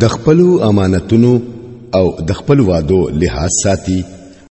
د خپل امانتونو او د خپل وادو لحاظ ساتي